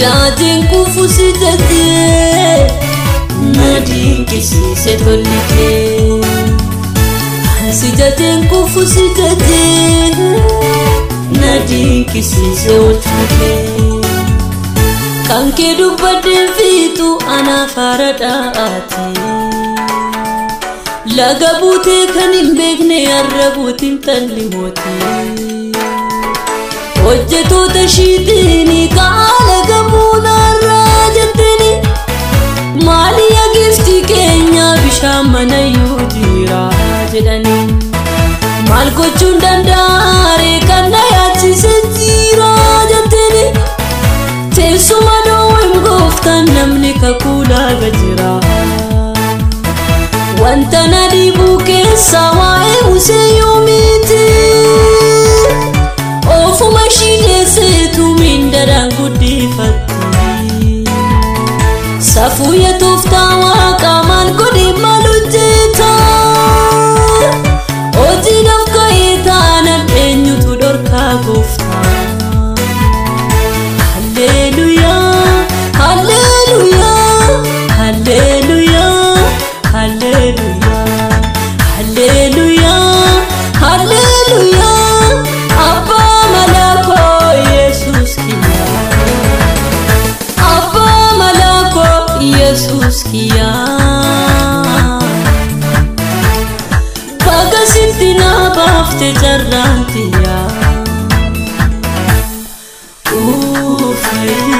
Jaatiin kufusi jettee na dinqisiise tolli kee. Si jaatiin kufusi jettee na dinqisiise kee. Kan kee dubbadheen fiixu anaaf haara dha'aate. Laga buutee kan hin beekne har'a buutiin talli mootii. Hojjetoota shiitiin qaala gamuunarraa jettini maali yaagifti keenya bishaan mana iyyuu jira jedhani maal gochuun danda'are kan na yaachise jira jettini teessuma dhoowwan gooftaan namni kakuu laaga jira wanta na dhiibuu keessa waa'ee museyyuu Safuu yatooftaa waaqa maal godhe maal hojjeta. Hojiidhaaf ka'ee taanaan eenyutu dhorkaa gooftaa. Halleluyaa, halleluyaa, halleluyaa, sus na bafte jarrantia Ufei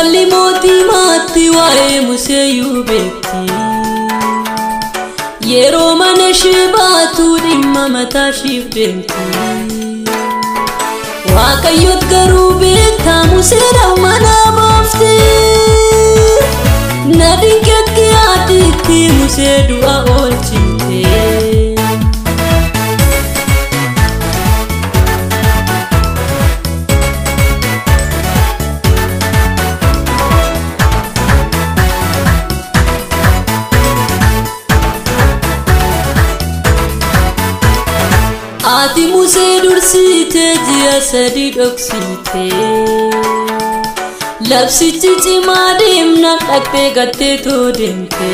Intalli mootii maatti waa'ee museeyyuu beekti. Yeroo mana ishee baatu dhimma mataa isheef deemti. Waaqayyoot garuu beektaa museedhaan mana baafte. Na dinqeetti yaaditti musee du'a Ati musee dursite ji'a sadi dhoksite. Labsichi cimaa deemna dhaqxee gattee too deemte.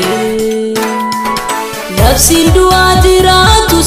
Labsiin du'aa jiraatus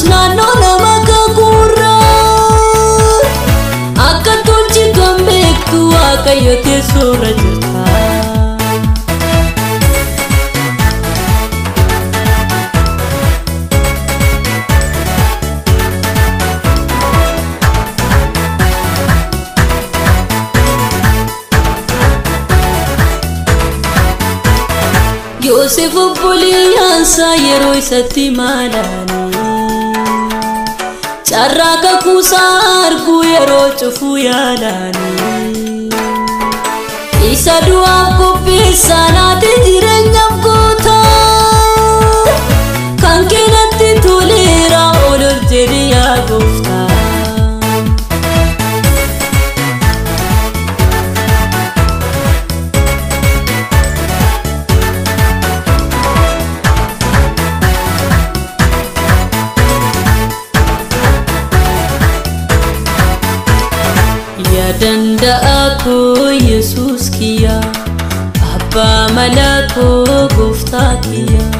Yoosef obboleeyyaansaa yeroo isatti maalaanii carraa kakuusaa arguu yeroo cufuu yaalaanii isa du'aaf qopheessaa naatee danda'a koo Yesuus kiyyaa Abbaa malaa koo gooftaa kiyyaa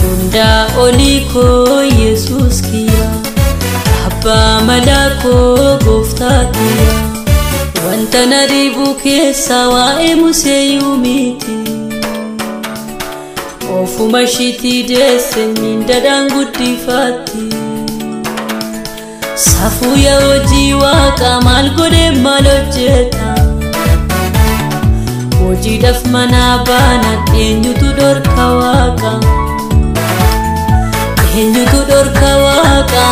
Hundaa olii koo Yesuus kiyyaa Abbaa malaa koo gooftaa kiyyaa Wanta na dhiibuu keessaa waa'ee museeyyuu miti Ofuma ishiitii deesse mindadhaan guddifatti. Safuu yaa hojii waaqa maal godhee maal hojjeta hojiidhaaf manaa baanaan eenyutu dhorka waaqa eenyutu dhorka waaqa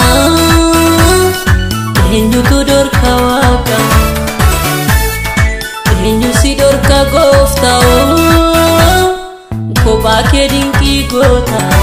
eenyutu dhorka waaqa eenyu si dhorka goof gooftaa kophaa kee dinqii goota.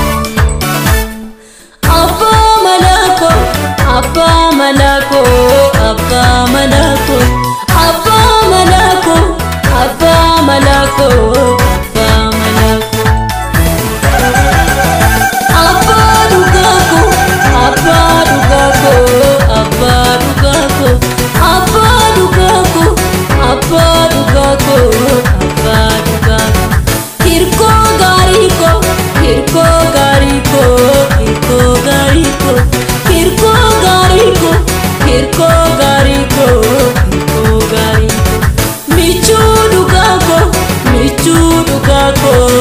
Garico, garico, kirko garico, kirko garico, kirko garico, kirko garico, kirko garico. Michu dugako, michu dugako.